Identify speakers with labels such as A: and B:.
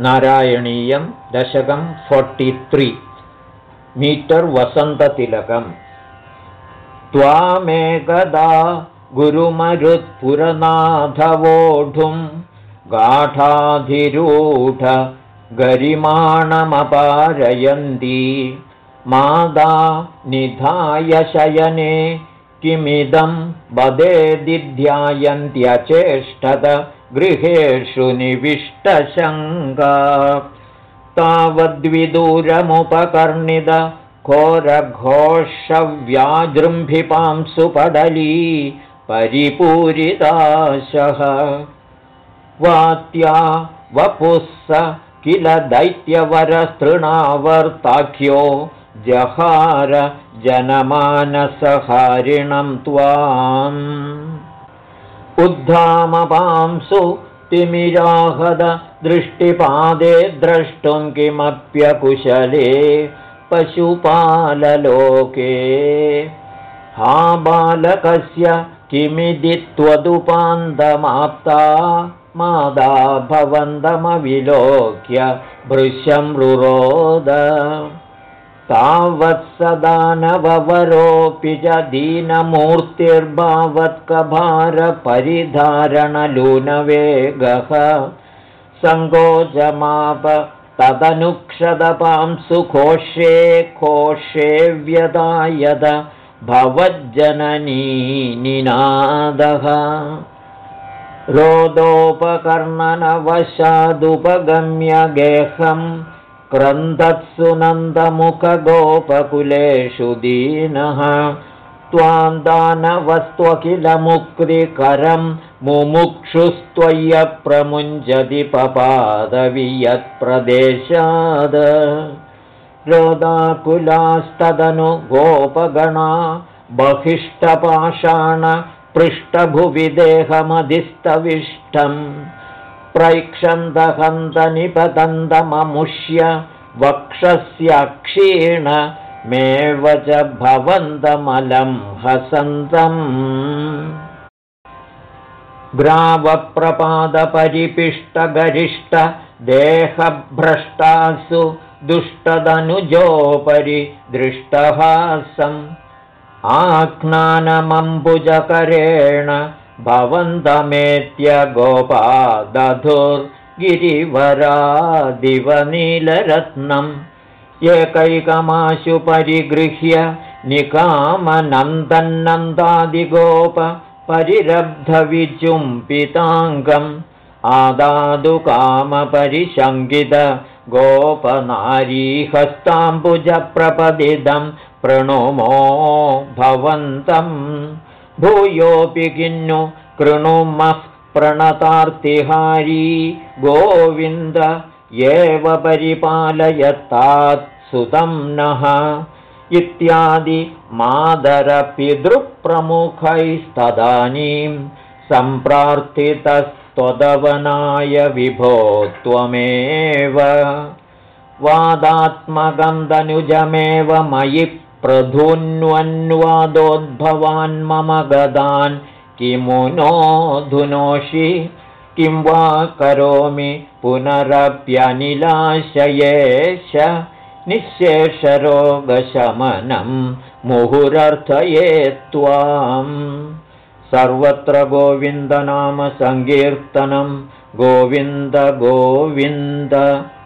A: नारायणीयं दशकं forty three metre वसन्ततिलकम्। त्वामेकदा गुरुमरुत्पुरनाथवोढुं गाढाधिरूढ गरिमाणमपारयन्ती। मादा निधाय शयने किमिदं वदेदिध्यायन्त्यचेष्टद गृहेषु निविष्टशङ्गा। तावद्विदूरमुपकर्णिद घोरघोषव्याजृम्भिपांसुपडली परिपूरिताशः। वात्या वपुःस किल दैत्यवरस्तृणावर्ताख्यो जहार जनमानसहारिणं त्वाम् उद्धामपांसु तिमिराहद दृष्टिपादे द्रष्टुं किमप्यकुशले पशुपाललोके। हा बालकस्य किमिति त्वदुपान्तमाप्ता मादा भवन्तमविलोक्य भृशं रुरोद तावत्सदानवरोऽपि च दीनमूर्तिर्भावत्कभारपरिधारणलूनवेगः सङ्कोचमाप तदनुक्षदपां सुखोषे कोषे व्यदायद भवज्जननीनिनादः रोदोपकर्णनवशादुपगम्य गेहम् क्रन्दत्सु नन्दमुखगोपकुलेषु दीनः त्वान्दानवस्त्वखिलमुक्तिकरं मुमुक्षुस्त्वय्यप्रमुञ्जति पपादवियत्प्रदेशाद रोदाकुलास्तदनु गोपगणा बहिष्टपाषाण पृष्ठभुवि देहमधिस्तविष्टम्। प्रैक्षन्तहन्तनिपतन्तममुष्य वक्षस्य क्षीणमेव च भवन्तमलं हसन्तम्। ग्रावप्रपादपरिपिष्टगरिष्ठ देहभ्रष्टासु दुष्टदनुजोपरि दृष्टहासम्। आख्नानमम्बुजकरेण भवन्तमेत्य गोपा दधुर्गिरिवरादिवनीलरत्नम् एकैकमाशु परिगृह्य निकामनन्दन्नन्दादिगोप परिरब्धविचुम्पिताङ्गम् आदादुकामपरिशङ्गित गोपनारीहस्ताम्बुजप्रपदिदं प्रणुमो भवन्तम् भूयोऽपि किन्नु कृणुमः प्रणतार्तिहारी गोविन्द एव परिपालयत्तात् सुतं नः इत्यादि मादरपितृप्रमुखैस्तदानीं सम्प्रार्थितस्त्वदवनाय विभो त्वमेव। वादात्मकं तनुजमेव मयि प्रधुन्वन्वादोद्भवान् मम गदान् किमु धुनोषि? किं वा करोमि पुनरप्यनिलाशयेश निःशेषरोगशमनं मुहुरर्थये त्वाम्। सर्वत्र गोविन्दनामसङ्कीर्तनं गोविन्द गोविन्द